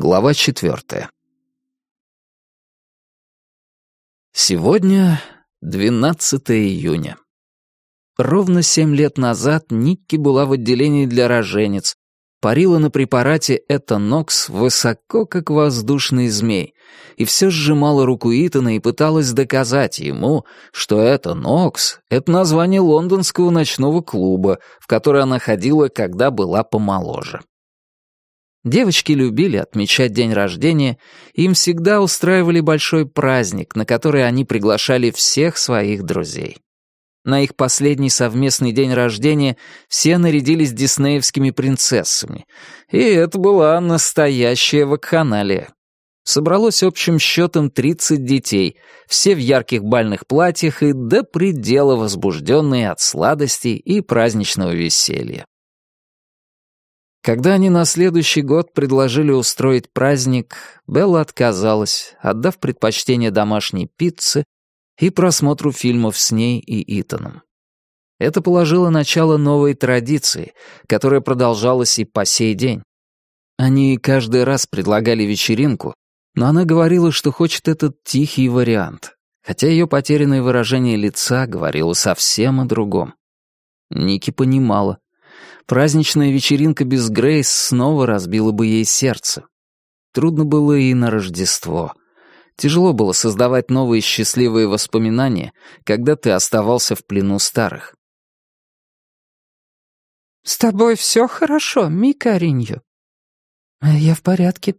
Глава четвертая. Сегодня 12 июня. Ровно семь лет назад Никки была в отделении для роженец, парила на препарате Этанокс высоко, как воздушный змей, и все сжимала руку Итана и пыталась доказать ему, что Этанокс — это название лондонского ночного клуба, в который она ходила, когда была помоложе. Девочки любили отмечать день рождения, им всегда устраивали большой праздник, на который они приглашали всех своих друзей. На их последний совместный день рождения все нарядились диснеевскими принцессами, и это была настоящая вакханалия. Собралось общим счетом 30 детей, все в ярких бальных платьях и до предела возбужденные от сладостей и праздничного веселья. Когда они на следующий год предложили устроить праздник, Белла отказалась, отдав предпочтение домашней пицце и просмотру фильмов с ней и Итаном. Это положило начало новой традиции, которая продолжалась и по сей день. Они каждый раз предлагали вечеринку, но она говорила, что хочет этот тихий вариант, хотя ее потерянное выражение лица говорило совсем о другом. Ники понимала, Праздничная вечеринка без Грейс снова разбила бы ей сердце. Трудно было и на Рождество. Тяжело было создавать новые счастливые воспоминания, когда ты оставался в плену старых. «С тобой все хорошо, Мика Ариньо?» «Я в порядке».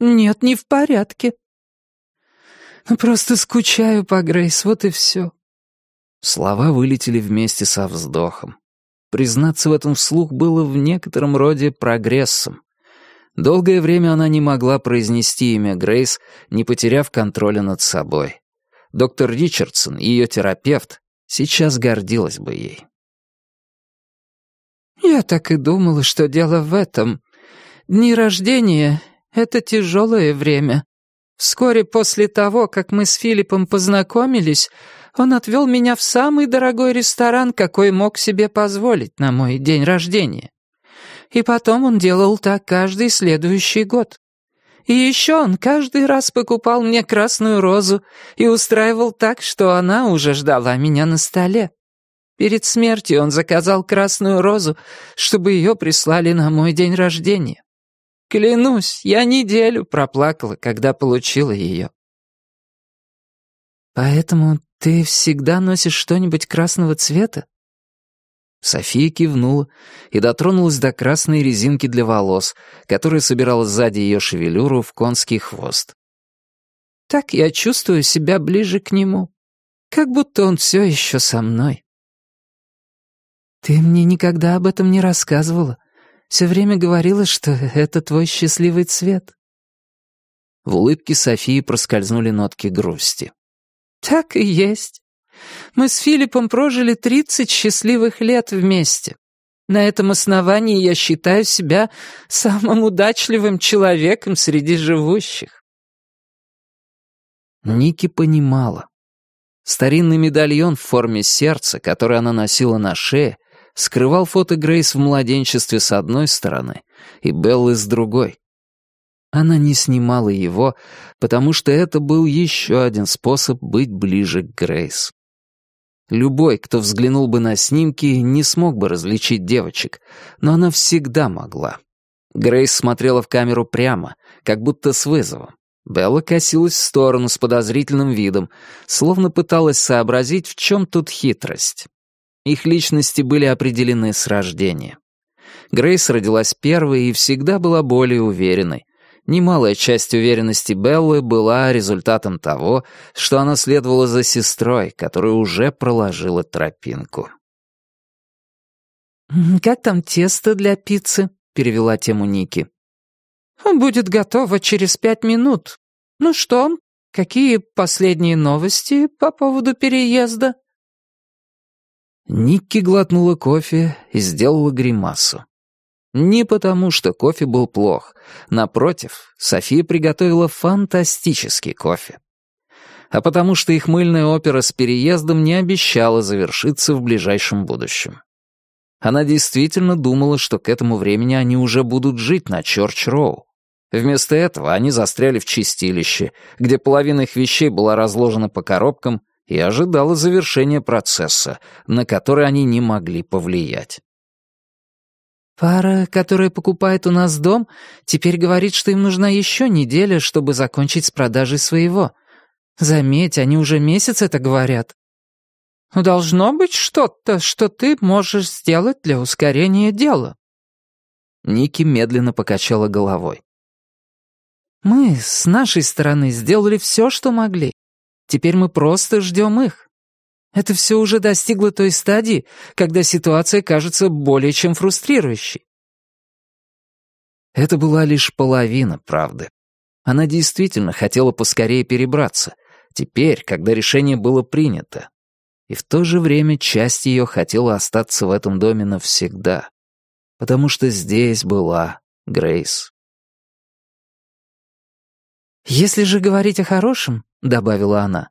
«Нет, не в порядке». «Ну, просто скучаю по Грейс, вот и все». Слова вылетели вместе со вздохом. Признаться в этом вслух было в некотором роде прогрессом. Долгое время она не могла произнести имя Грейс, не потеряв контроля над собой. Доктор Ричардсон, ее терапевт, сейчас гордилась бы ей. «Я так и думала, что дело в этом. Дни рождения — это тяжелое время. Вскоре после того, как мы с Филиппом познакомились, он отвел меня в самый дорогой ресторан, какой мог себе позволить на мой день рождения. И потом он делал так каждый следующий год. И еще он каждый раз покупал мне красную розу и устраивал так, что она уже ждала меня на столе. Перед смертью он заказал красную розу, чтобы ее прислали на мой день рождения. Клянусь, я неделю проплакала, когда получила ее. «Поэтому «Ты всегда носишь что-нибудь красного цвета?» София кивнула и дотронулась до красной резинки для волос, которая собирала сзади ее шевелюру в конский хвост. «Так я чувствую себя ближе к нему, как будто он все еще со мной». «Ты мне никогда об этом не рассказывала. Все время говорила, что это твой счастливый цвет». В улыбке Софии проскользнули нотки грусти. «Так и есть. Мы с Филиппом прожили тридцать счастливых лет вместе. На этом основании я считаю себя самым удачливым человеком среди живущих». Ники понимала. Старинный медальон в форме сердца, который она носила на шее, скрывал фото Грейс в младенчестве с одной стороны и Беллы с другой. Она не снимала его, потому что это был еще один способ быть ближе к Грейс. Любой, кто взглянул бы на снимки, не смог бы различить девочек, но она всегда могла. Грейс смотрела в камеру прямо, как будто с вызовом. Белла косилась в сторону с подозрительным видом, словно пыталась сообразить, в чем тут хитрость. Их личности были определены с рождения. Грейс родилась первой и всегда была более уверенной, Немалая часть уверенности Беллы была результатом того, что она следовала за сестрой, которая уже проложила тропинку. «Как там тесто для пиццы?» — перевела тему Ники. «Будет готово через пять минут. Ну что, какие последние новости по поводу переезда?» Никки глотнула кофе и сделала гримасу. Не потому, что кофе был плох. Напротив, София приготовила фантастический кофе. А потому что их мыльная опера с переездом не обещала завершиться в ближайшем будущем. Она действительно думала, что к этому времени они уже будут жить на Чорч-Роу. Вместо этого они застряли в чистилище, где половина их вещей была разложена по коробкам и ожидала завершения процесса, на который они не могли повлиять. «Пара, которая покупает у нас дом, теперь говорит, что им нужна еще неделя, чтобы закончить с продажей своего. Заметь, они уже месяц это говорят». «Должно быть что-то, что ты можешь сделать для ускорения дела». Ники медленно покачала головой. «Мы с нашей стороны сделали все, что могли. Теперь мы просто ждем их. Это все уже достигло той стадии, когда ситуация кажется более чем фрустрирующей. Это была лишь половина правды. Она действительно хотела поскорее перебраться, теперь, когда решение было принято. И в то же время часть ее хотела остаться в этом доме навсегда, потому что здесь была Грейс. «Если же говорить о хорошем», — добавила она,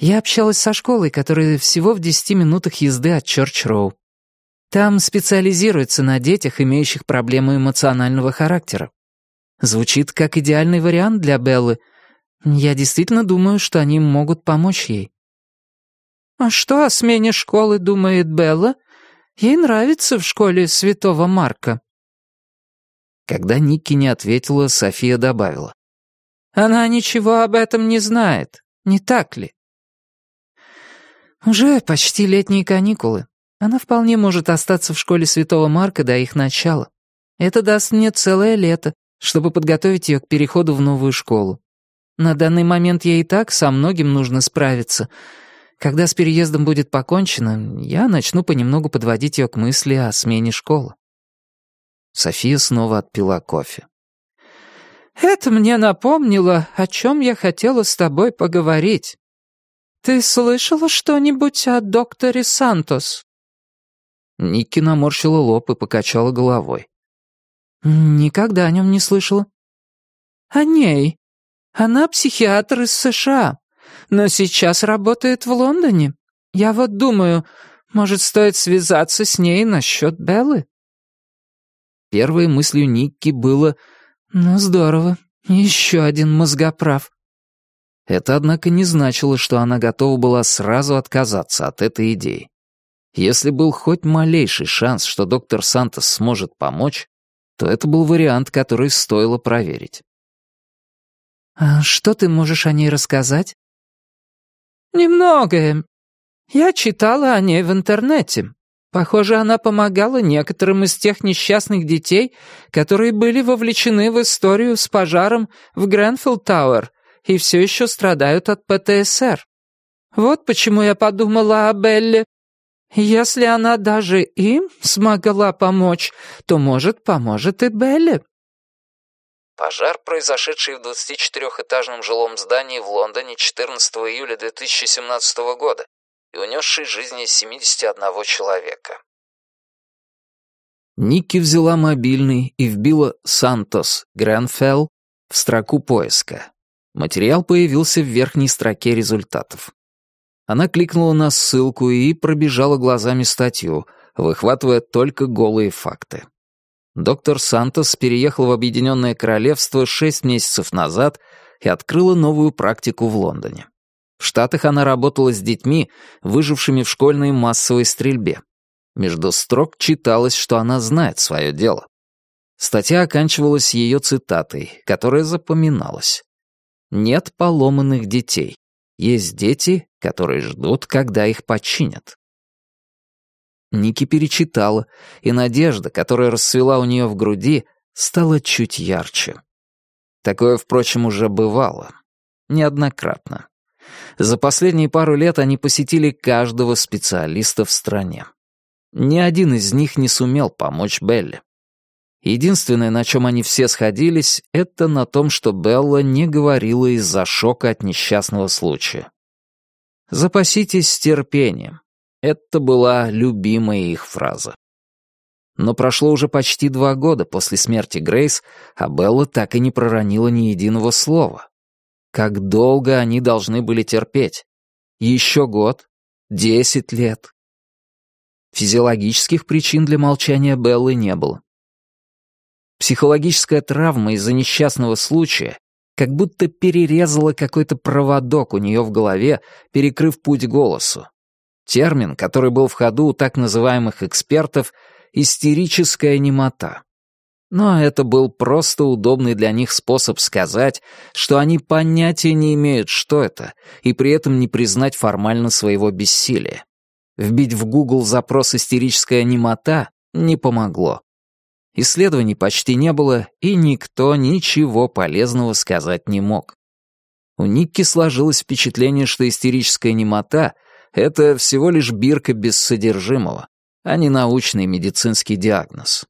я общалась со школой, которая всего в десяти минутах езды от Чорч-Роу. Там специализируются на детях, имеющих проблемы эмоционального характера. Звучит как идеальный вариант для Беллы. Я действительно думаю, что они могут помочь ей. «А что о смене школы думает Белла? Ей нравится в школе Святого Марка». Когда Никки не ответила, София добавила. «Она ничего об этом не знает, не так ли?» Уже почти летние каникулы. Она вполне может остаться в школе Святого Марка до их начала. Это даст мне целое лето, чтобы подготовить ее к переходу в новую школу. На данный момент ей и так со многим нужно справиться. Когда с переездом будет покончено, я начну понемногу подводить ее к мысли о смене школы. София снова отпила кофе. «Это мне напомнило, о чем я хотела с тобой поговорить. «Ты слышала что-нибудь о докторе Сантос?» Никки наморщила лоб и покачала головой. «Никогда о нем не слышала». «О ней. Она психиатр из США, но сейчас работает в Лондоне. Я вот думаю, может, стоит связаться с ней насчет Беллы?» Первой мыслью Никки было «Ну, здорово, еще один мозгоправ». Это, однако, не значило, что она готова была сразу отказаться от этой идеи. Если был хоть малейший шанс, что доктор Сантос сможет помочь, то это был вариант, который стоило проверить. «А что ты можешь о ней рассказать?» «Немногое. Я читала о ней в интернете. Похоже, она помогала некоторым из тех несчастных детей, которые были вовлечены в историю с пожаром в Гренфилл Тауэр и все еще страдают от ПТСР. Вот почему я подумала о Белле. Если она даже им смогла помочь, то, может, поможет и Белле. Пожар, произошедший в 24-этажном жилом здании в Лондоне 14 июля 2017 года и унесший жизни 71 человека. Никки взяла мобильный и вбила «Сантос Гренфелл» в строку поиска. Материал появился в верхней строке результатов. Она кликнула на ссылку и пробежала глазами статью, выхватывая только голые факты. Доктор Сантос переехал в Объединенное Королевство шесть месяцев назад и открыла новую практику в Лондоне. В Штатах она работала с детьми, выжившими в школьной массовой стрельбе. Между строк читалось, что она знает свое дело. Статья оканчивалась ее цитатой, которая запоминалась. Нет поломанных детей. Есть дети, которые ждут, когда их починят. Ники перечитала, и надежда, которая расцвела у нее в груди, стала чуть ярче. Такое, впрочем, уже бывало. Неоднократно. За последние пару лет они посетили каждого специалиста в стране. Ни один из них не сумел помочь Белле. Единственное, на чем они все сходились, это на том, что Белла не говорила из-за шока от несчастного случая. «Запаситесь терпением». Это была любимая их фраза. Но прошло уже почти два года после смерти Грейс, а Белла так и не проронила ни единого слова. Как долго они должны были терпеть? Еще год? Десять лет? Физиологических причин для молчания Беллы не было. Психологическая травма из-за несчастного случая как будто перерезала какой-то проводок у нее в голове, перекрыв путь голосу. Термин, который был в ходу у так называемых экспертов — истерическая немота. Но это был просто удобный для них способ сказать, что они понятия не имеют, что это, и при этом не признать формально своего бессилия. Вбить в Google запрос «истерическая немота» не помогло. Исследований почти не было, и никто ничего полезного сказать не мог. У Никки сложилось впечатление, что истерическая немота — это всего лишь бирка без содержимого, а не научный медицинский диагноз.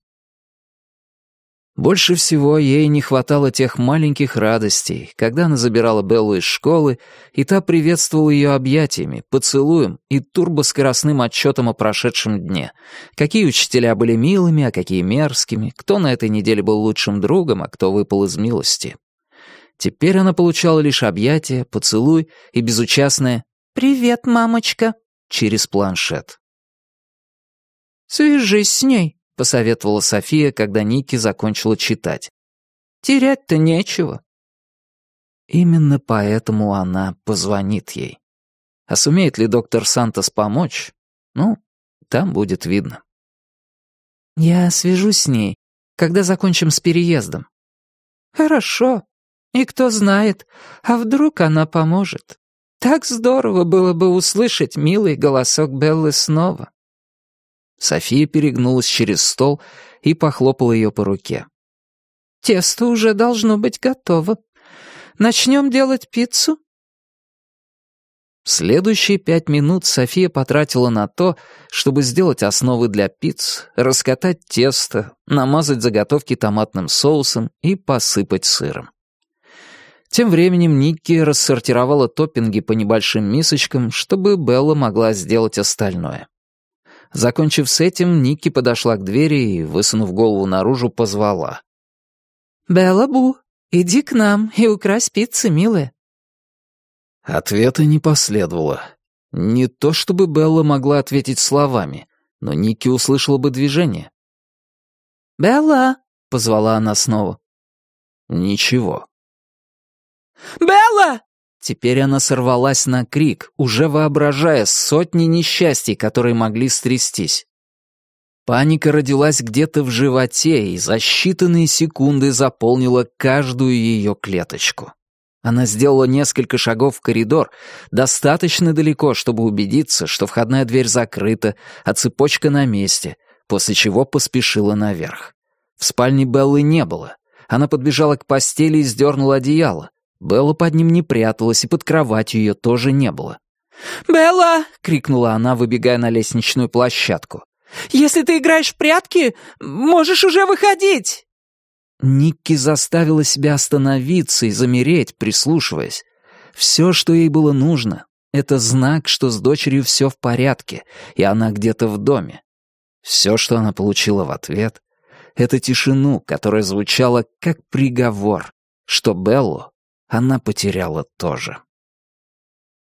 Больше всего ей не хватало тех маленьких радостей, когда она забирала Беллу из школы, и та приветствовала ее объятиями, поцелуем и турбоскоростным отчетом о прошедшем дне. Какие учителя были милыми, а какие мерзкими, кто на этой неделе был лучшим другом, а кто выпал из милости. Теперь она получала лишь объятия, поцелуй и безучастное «Привет, мамочка» через планшет. «Свяжись с ней», посоветовала София, когда Ники закончила читать. «Терять-то нечего». Именно поэтому она позвонит ей. А сумеет ли доктор Сантос помочь? Ну, там будет видно. «Я свяжусь с ней, когда закончим с переездом». «Хорошо. И кто знает, а вдруг она поможет. Так здорово было бы услышать милый голосок Беллы снова». София перегнулась через стол и похлопала ее по руке. «Тесто уже должно быть готово. Начнем делать пиццу?» Следующие пять минут София потратила на то, чтобы сделать основы для пиц, раскатать тесто, намазать заготовки томатным соусом и посыпать сыром. Тем временем Никки рассортировала топпинги по небольшим мисочкам, чтобы Белла могла сделать остальное. Закончив с этим, Ники подошла к двери и, высунув голову наружу, позвала. «Белла Бу, иди к нам и укрась пиццы, милая». Ответа не последовало. Не то чтобы Белла могла ответить словами, но Ники услышала бы движение. «Белла!» — позвала она снова. Ничего. «Белла!» Теперь она сорвалась на крик, уже воображая сотни несчастий, которые могли стрястись. Паника родилась где-то в животе и за считанные секунды заполнила каждую ее клеточку. Она сделала несколько шагов в коридор, достаточно далеко, чтобы убедиться, что входная дверь закрыта, а цепочка на месте, после чего поспешила наверх. В спальне Беллы не было. Она подбежала к постели и сдернула одеяло. Белла под ним не пряталась, и под кроватью ее тоже не было. «Белла!» — крикнула она, выбегая на лестничную площадку. «Если ты играешь в прятки, можешь уже выходить!» Никки заставила себя остановиться и замереть, прислушиваясь. Все, что ей было нужно, — это знак, что с дочерью все в порядке, и она где-то в доме. Все, что она получила в ответ, — это тишину, которая звучала как приговор, что Беллу она потеряла тоже.